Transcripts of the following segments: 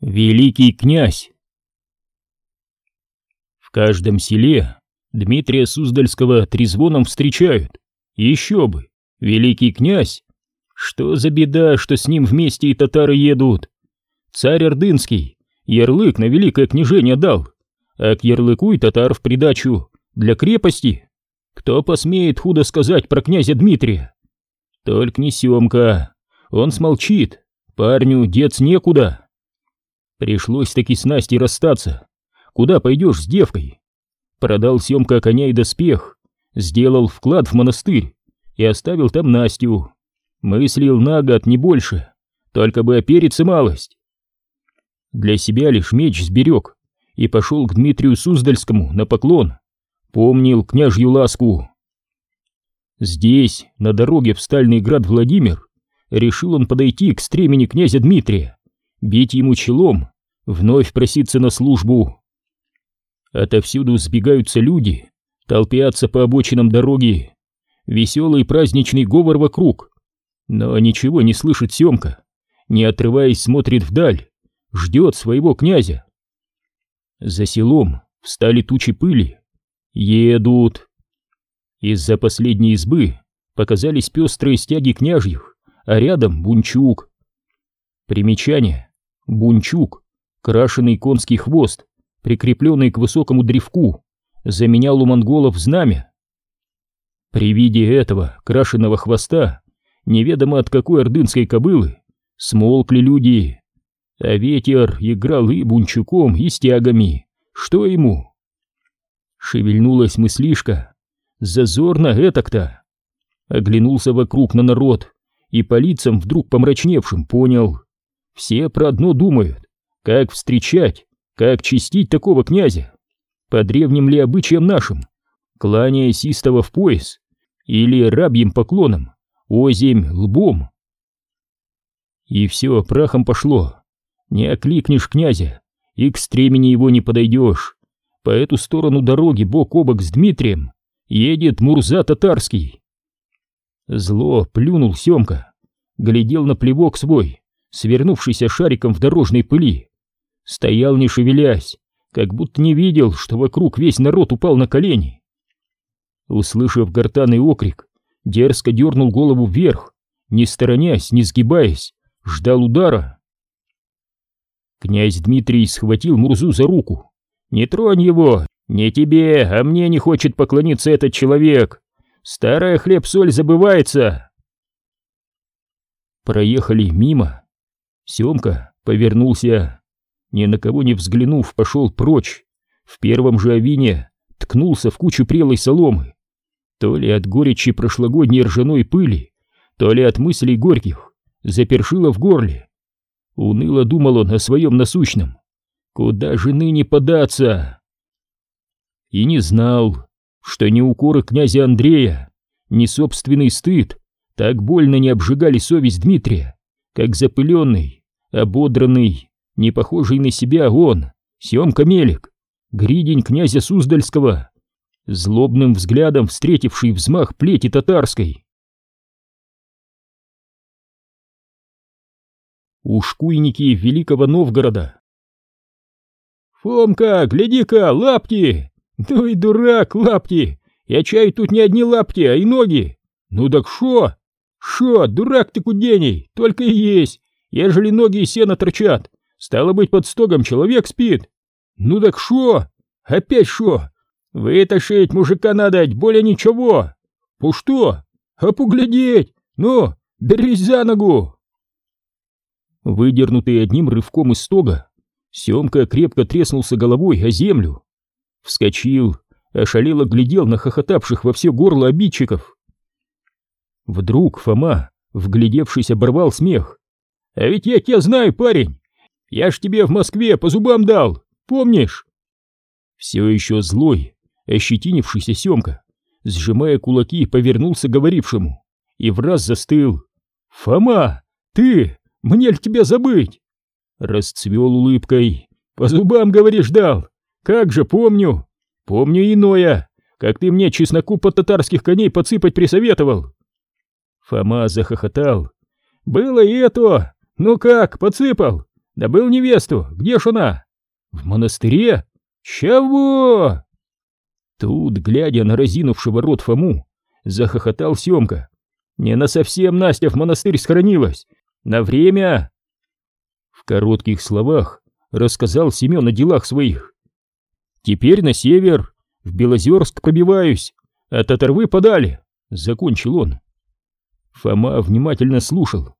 Великий князь В каждом селе Дмитрия Суздальского трезвоном встречают. Еще бы, великий князь! Что за беда, что с ним вместе и татары едут? Царь Ордынский ярлык на великое княжение дал, а к ярлыку и татар в придачу для крепости. Кто посмеет худо сказать про князя Дмитрия? Только не Семка, он смолчит, парню дец некуда. Пришлось таки с Настей расстаться. Куда пойдешь с девкой? Продал Семка коня и доспех, сделал вклад в монастырь и оставил там Настю. Мыслил на год, не больше, только бы опериться малость. Для себя лишь меч сберег и пошел к Дмитрию Суздальскому на поклон. Помнил княжью ласку. Здесь, на дороге в Стальный град Владимир, решил он подойти к стремени князя Дмитрия бить ему челом, вновь проситься на службу. Отовсюду сбегаются люди, толпятся по обочинам дороги, веселый праздничный говор вокруг. Но ничего не слышит Семка, не отрываясь смотрит вдаль, ждет своего князя. За селом встали тучи пыли, едут. Из-за последней избы показались пестрые стяги княжьих, а рядом бунчук. Примечание. Бунчук, крашеный конский хвост, прикрепленный к высокому древку, заменял у монголов знамя. При виде этого крашеного хвоста, неведомо от какой ордынской кобылы, смолкли люди, а ветер играл и бунчуком, и стягами. Что ему? Шевельнулась мыслишка. Зазорно этак-то. Оглянулся вокруг на народ и по лицам вдруг помрачневшим понял. Все про одно думают. Как встречать, как чистить такого князя? По древним ли обычаям нашим? Кланяясь истово в пояс? Или рабьим поклоном? Озимь лбом? И все прахом пошло. Не окликнешь князя, и к стремени его не подойдешь. По эту сторону дороги бок о бок с Дмитрием едет Мурза Татарский. Зло плюнул Семка, глядел на плевок свой, свернувшийся шариком в дорожной пыли. Стоял не шевелясь, как будто не видел, что вокруг весь народ упал на колени. Услышав гортанный окрик, дерзко дернул голову вверх, не сторонясь, не сгибаясь, ждал удара. Князь Дмитрий схватил Мурзу за руку. «Не тронь его! Не тебе, а мне не хочет поклониться этот человек! Старая хлеб-соль забывается!» Проехали мимо. Семка повернулся, ни на кого не взглянув, пошел прочь. В первом же авине ткнулся в кучу прелой соломы. То ли от горечи прошлогодней ржаной пыли, то ли от мыслей горьких, запершило в горле. Уныло думал он о своем насущном. Куда же ныне податься? И не знал, что ни укоры князя Андрея, ни собственный стыд так больно не обжигали совесть Дмитрия, как запыленный, ободранный, не похожий на себя он, Семка Мелик, гридень князя Суздальского, злобным взглядом встретивший взмах плети татарской. Ушкуйники Великого Новгорода «Фомка, гляди-ка, лапти! Ну и дурак, лапти! Я чаю тут не одни лапти, а и ноги! Ну так шо? Шо, дурак ты кудений, только и есть! Ежели ноги и сено торчат, стало быть, под стогом человек спит. Ну так шо? Опять шо? Вытащить мужика надо, более ничего. По что? А поглядеть? Ну, берись за ногу. Выдернутый одним рывком из стога, Семка крепко треснулся головой о землю. Вскочил, ошалело глядел на хохотавших во все горло обидчиков. Вдруг Фома, вглядевшись, оборвал смех. А ведь я тебя знаю, парень. Я ж тебе в Москве по зубам дал, помнишь? Все еще злой, ощетинившийся Семка, сжимая кулаки, повернулся говорившему и враз застыл. «Фома, ты, мне ли тебя забыть?» Расцвел улыбкой. «По зубам, говоришь, дал? Как же, помню. Помню иное, как ты мне чесноку под татарских коней подсыпать присоветовал». Фома захохотал. «Было и это, «Ну как, подсыпал? Добыл невесту, где ж она? В монастыре? Чего? Тут, глядя на разинувшего рот Фому, захохотал Семка. Не на совсем Настя в монастырь схоронилась. На время. В коротких словах рассказал Семен о делах своих. Теперь на север, в Белозерск пробиваюсь, а татарвы подали, закончил он. Фома внимательно слушал.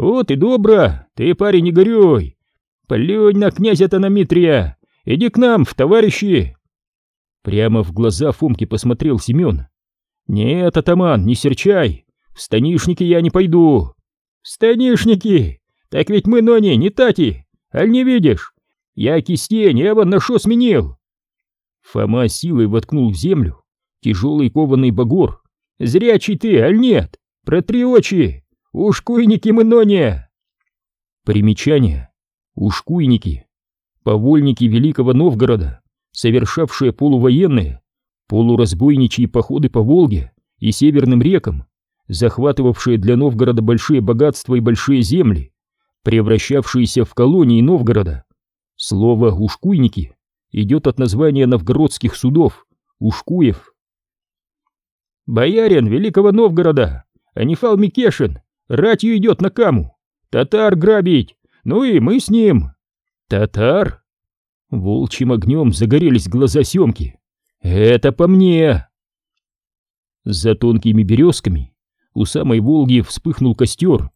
Вот и добро, ты, парень, не горюй. Плюнь на князя-то Митрия, иди к нам, в товарищи. Прямо в глаза Фомке посмотрел Семен. «Нет, атаман, не серчай, в станишники я не пойду». «В станишники? Так ведь мы, Нони, не тати, аль не видишь? Я кистень, я вон на шо сменил». Фома силой воткнул в землю тяжелый кованый багор. «Зрячий ты, аль нет? Протри очи! Ушкуйники мы, Нони!» Примечание. Ушкуйники. Повольники Великого Новгорода совершавшие полувоенные, полуразбойничьи походы по Волге и северным рекам, захватывавшие для Новгорода большие богатства и большие земли, превращавшиеся в колонии Новгорода. Слово «ушкуйники» идет от названия новгородских судов «ушкуев». «Боярин Великого Новгорода, Анифал Микешин, ратью идет на Каму, татар грабить, ну и мы с ним». «Татар?» Волчьим огнем загорелись глаза Семки. «Это по мне!» За тонкими березками у самой Волги вспыхнул костер,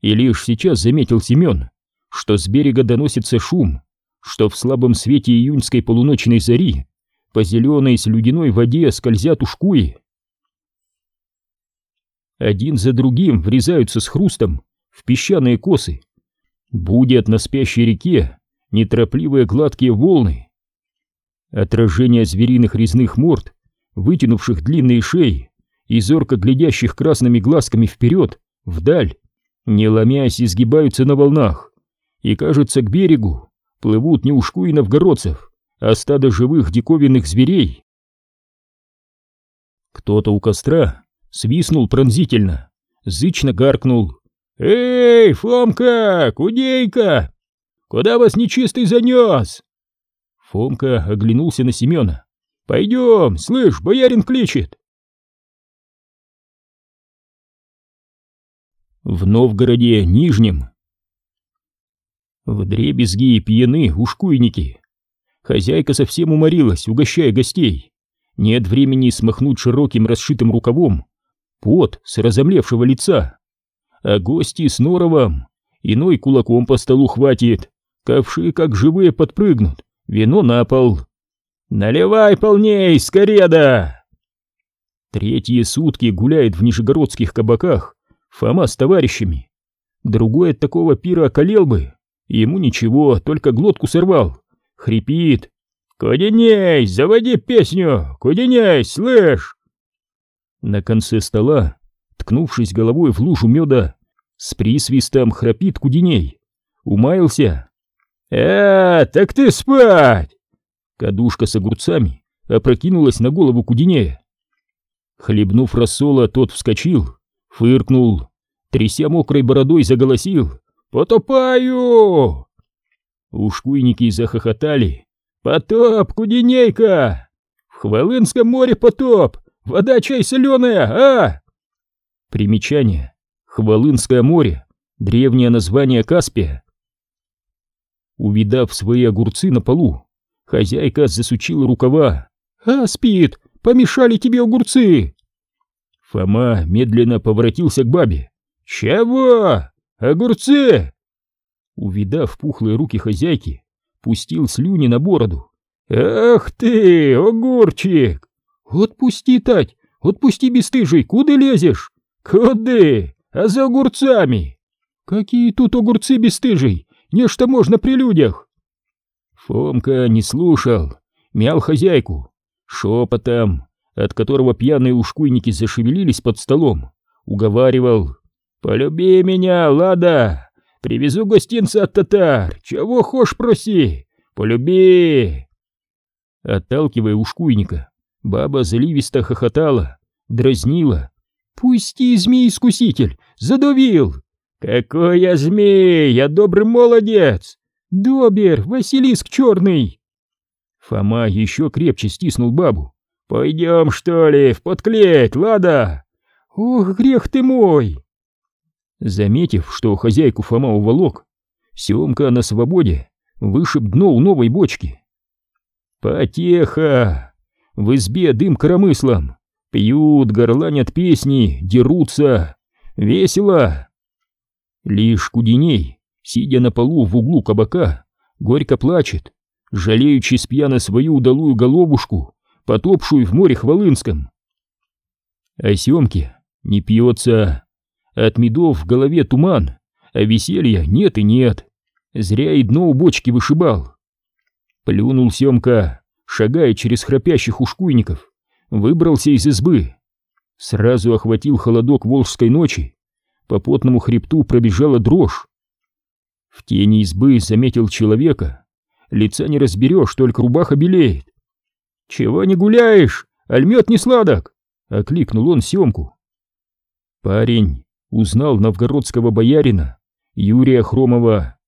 и лишь сейчас заметил Семен, что с берега доносится шум, что в слабом свете июньской полуночной зари по зеленой слюдяной воде скользят ушкуи. Один за другим врезаются с хрустом в песчаные косы, будет на спящей реке неторопливые гладкие волны. Отражение звериных резных морд, вытянувших длинные шеи и зорко глядящих красными глазками вперед, вдаль, не ломясь, изгибаются на волнах, и, кажется, к берегу плывут не ушку и новгородцев, а стадо живых диковинных зверей. Кто-то у костра свистнул пронзительно, зычно гаркнул. «Эй, Фомка, кудейка, Куда вас нечистый занес?» Фомка оглянулся на Семена. «Пойдем, слышь, боярин кличет!» В Новгороде Нижнем В дребезги пьяны ушкуйники. Хозяйка совсем уморилась, угощая гостей. Нет времени смахнуть широким расшитым рукавом пот с разомлевшего лица. А гости с норовом, иной кулаком по столу хватит, Ковши, как живые, подпрыгнут. Вино на пол. «Наливай полней, скореда!» Третьи сутки гуляет в нижегородских кабаках Фома с товарищами. Другой от такого пира околел бы. Ему ничего, только глотку сорвал. Хрипит. «Куденей, заводи песню! Куденей, слышь!» На конце стола, ткнувшись головой в лужу меда, с присвистом храпит Куденей. Умаился. «Э, так ты спать!» Кадушка с огурцами опрокинулась на голову Кудинея. Хлебнув рассола, тот вскочил, фыркнул, тряся мокрой бородой, заголосил «Потопаю!» Ушкуйники захохотали. «Потоп, Кудинейка! В Хвалынском море потоп! Вода чай соленая, а!» Примечание. Хвалынское море. Древнее название Каспия. Увидав свои огурцы на полу, хозяйка засучила рукава. «А, спит! Помешали тебе огурцы!» Фома медленно поворотился к бабе. «Чего? Огурцы?» Увидав пухлые руки хозяйки, пустил слюни на бороду. «Ах ты, огурчик! Отпусти, Тать! Отпусти, бесстыжий! Куда лезешь? Куда? А за огурцами? Какие тут огурцы, бесстыжий? Нечто можно при людях. Фомка не слушал, мял хозяйку, шепотом, от которого пьяные ушкуйники зашевелились под столом, уговаривал. «Полюби меня, Лада! Привезу гостинца от татар! Чего хошь проси! Полюби!» Отталкивая ушкуйника, баба заливисто хохотала, дразнила. «Пусти, змей-искуситель! Задавил! «Какой я змей! Я добрый молодец! Добер, Василиск черный!» Фома еще крепче стиснул бабу. «Пойдем, что ли, в подклеть, лада?» «Ох, грех ты мой!» Заметив, что хозяйку Фома уволок, Семка на свободе вышиб дно у новой бочки. Потеха! В избе дым коромыслом. Пьют, горланят песни, дерутся. Весело. Лишь Кудиней, сидя на полу в углу кабака, горько плачет, жалеючи с пьяна свою удалую головушку, потопшую в море Хвалынском. А Семке не пьется. От медов в голове туман, а веселья нет и нет. Зря и дно у бочки вышибал. Плюнул Семка, шагая через храпящих ушкуйников, выбрался из избы. Сразу охватил холодок волжской ночи, по потному хребту пробежала дрожь. В тени избы заметил человека, лица не разберешь, только рубаха белеет. «Чего не гуляешь? Альмет не сладок!» — окликнул он Семку. Парень узнал новгородского боярина Юрия Хромова.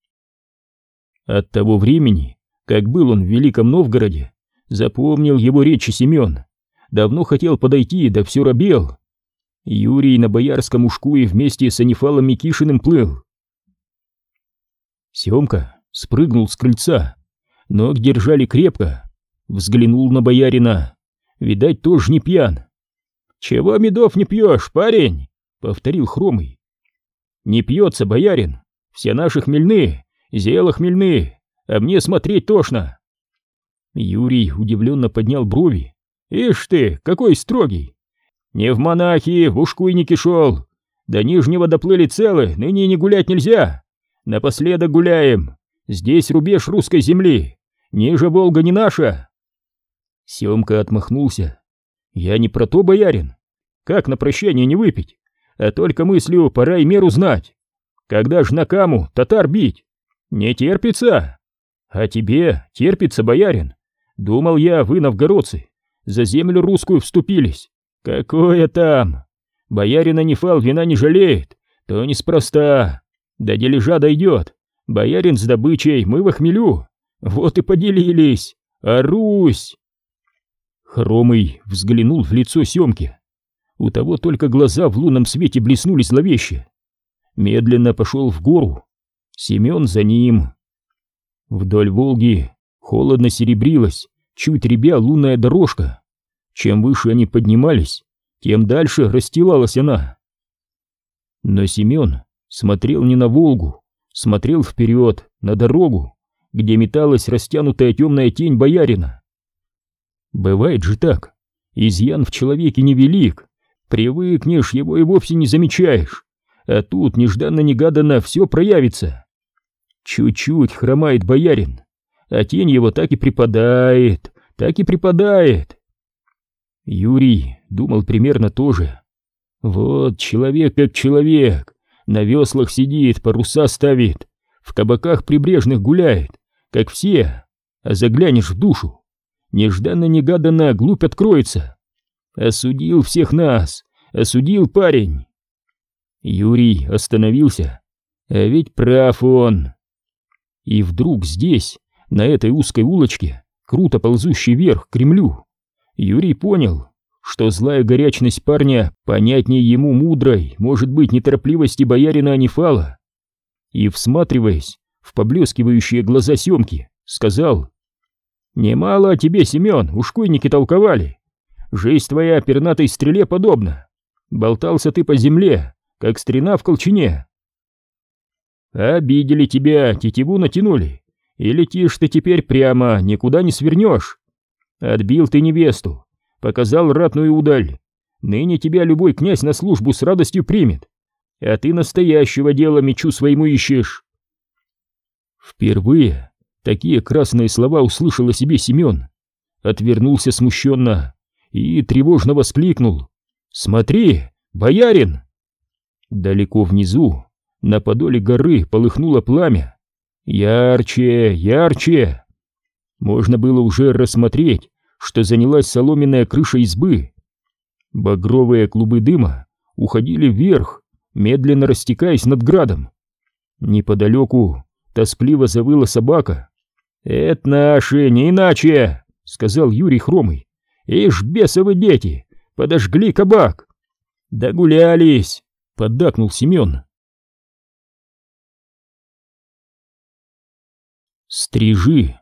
От того времени, как был он в Великом Новгороде, запомнил его речи Семен. Давно хотел подойти, да все робел. Юрий на боярском ушку и вместе с Анифалом Микишиным плыл. Семка спрыгнул с крыльца, ног держали крепко, взглянул на боярина. Видать, тоже не пьян. «Чего медов не пьешь, парень?» — повторил Хромый. Не пьется, боярин. Все наши хмельные, зело хмельные, а мне смотреть тошно. Юрий удивленно поднял брови. Ишь ты, какой строгий. Не в монахи, в ушкуйники шел. До Нижнего доплыли целы, ныне не гулять нельзя. Напоследок гуляем. Здесь рубеж русской земли. Ниже Волга не наша. Семка отмахнулся. Я не про то, боярин. Как на прощание не выпить? а только мыслю, пора и меру знать. Когда ж на каму татар бить? Не терпится? А тебе терпится, боярин? Думал я, вы, новгородцы, за землю русскую вступились. Какое там? Боярин Анифал вина не жалеет, то неспроста. До дележа дойдет. Боярин с добычей, мы в хмелю. Вот и поделились. А Русь! Хромый взглянул в лицо Семки. У того только глаза в лунном свете блеснули зловеще. Медленно пошел в гору. Семен за ним. Вдоль Волги холодно серебрилась, чуть ребя лунная дорожка. Чем выше они поднимались, тем дальше расстилалась она. Но Семен смотрел не на Волгу, смотрел вперед, на дорогу, где металась растянутая темная тень боярина. Бывает же так, изъян в человеке невелик, Привыкнешь, его и вовсе не замечаешь. А тут нежданно-негаданно все проявится. Чуть-чуть хромает боярин, а тень его так и припадает, так и припадает. Юрий думал примерно то же. Вот человек как человек, на веслах сидит, паруса ставит, в кабаках прибрежных гуляет, как все, а заглянешь в душу, нежданно-негаданно глупь откроется. Осудил всех нас, осудил парень. Юрий остановился, а ведь прав он. И вдруг здесь, на этой узкой улочке, круто ползущей вверх к Кремлю, Юрий понял, что злая горячность парня понятнее ему мудрой, может быть, неторопливости боярина Анифала. И, всматриваясь в поблескивающие глаза Семки, сказал, «Немало о тебе, Семен, ушкуйники толковали. Жизнь твоя пернатой стреле подобна. Болтался ты по земле, как стрена в колчине. Обидели тебя, тетиву натянули, и летишь ты теперь прямо, никуда не свернешь. Отбил ты невесту, показал ратную удаль. Ныне тебя любой князь на службу с радостью примет, а ты настоящего дела мечу своему ищешь. Впервые такие красные слова услышал о себе Семен. Отвернулся смущенно и тревожно воскликнул. «Смотри, боярин!» Далеко внизу, на подоле горы, полыхнуло пламя. Ярче, ярче! Можно было уже рассмотреть, что занялась соломенная крыша избы. Багровые клубы дыма уходили вверх, медленно растекаясь над градом. Неподалеку тоскливо завыла собака. «Это наши, не иначе!» — сказал Юрий Хромый. «Ишь, бесовы дети! Подожгли кабак!» «Догулялись!» — поддакнул Семен. Стрижи.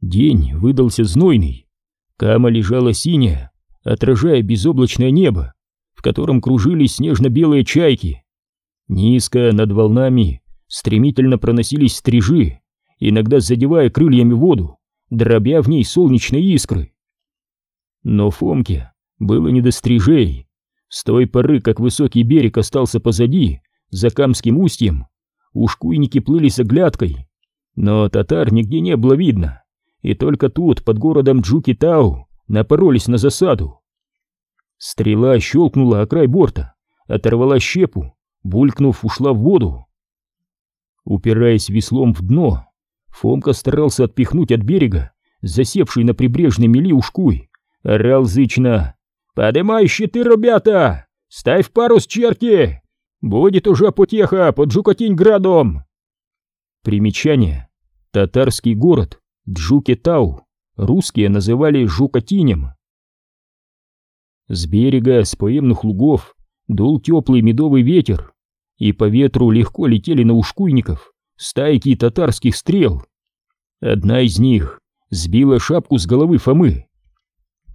День выдался знойный. Кама лежала синяя, отражая безоблачное небо, в котором кружились снежно-белые чайки. Низко над волнами стремительно проносились стрижи, иногда задевая крыльями воду, дробя в ней солнечные искры. Но Фомке было не до стрижей. С той поры, как высокий берег остался позади, за Камским устьем, ушкуйники плыли с оглядкой, но татар нигде не было видно, и только тут, под городом Джукитау, напоролись на засаду. Стрела щелкнула о край борта, оторвала щепу, булькнув, ушла в воду. Упираясь веслом в дно, Фомка старался отпихнуть от берега засевший на прибрежной мели ушкуй, орал зычно. «Подымай щиты, ребята! Ставь парус, черти! Будет уже потеха под Жукотинь-градом!» Примечание. Татарский город Джукетау русские называли Жукотинем. С берега, с поемных лугов, дул теплый медовый ветер, и по ветру легко летели на ушкуйников стайки татарских стрел. Одна из них сбила шапку с головы Фомы.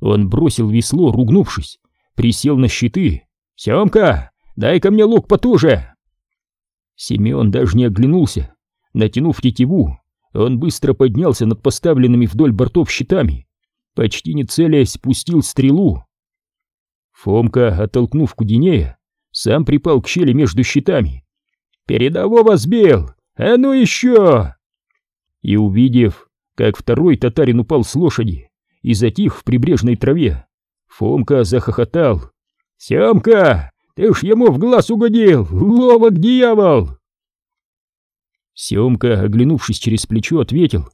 Он бросил весло, ругнувшись, присел на щиты. «Семка, дай-ка мне лук потуже!» Семен даже не оглянулся, Натянув тетиву, он быстро поднялся над поставленными вдоль бортов щитами, почти не целясь, спустил стрелу. Фомка, оттолкнув Кудинея, сам припал к щели между щитами. «Передового сбил! А ну еще!» И увидев, как второй татарин упал с лошади и затих в прибрежной траве, Фомка захохотал. «Семка, ты ж ему в глаз угодил! Ловок дьявол!» Семка, оглянувшись через плечо, ответил.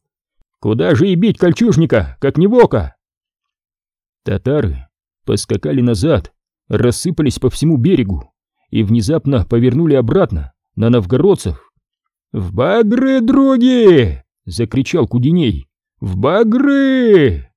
«Куда же и бить кольчужника, как не вока?» Татары поскакали назад, рассыпались по всему берегу и внезапно повернули обратно на новгородцев. «В багры, други!» — закричал Кудиней. «В багры!»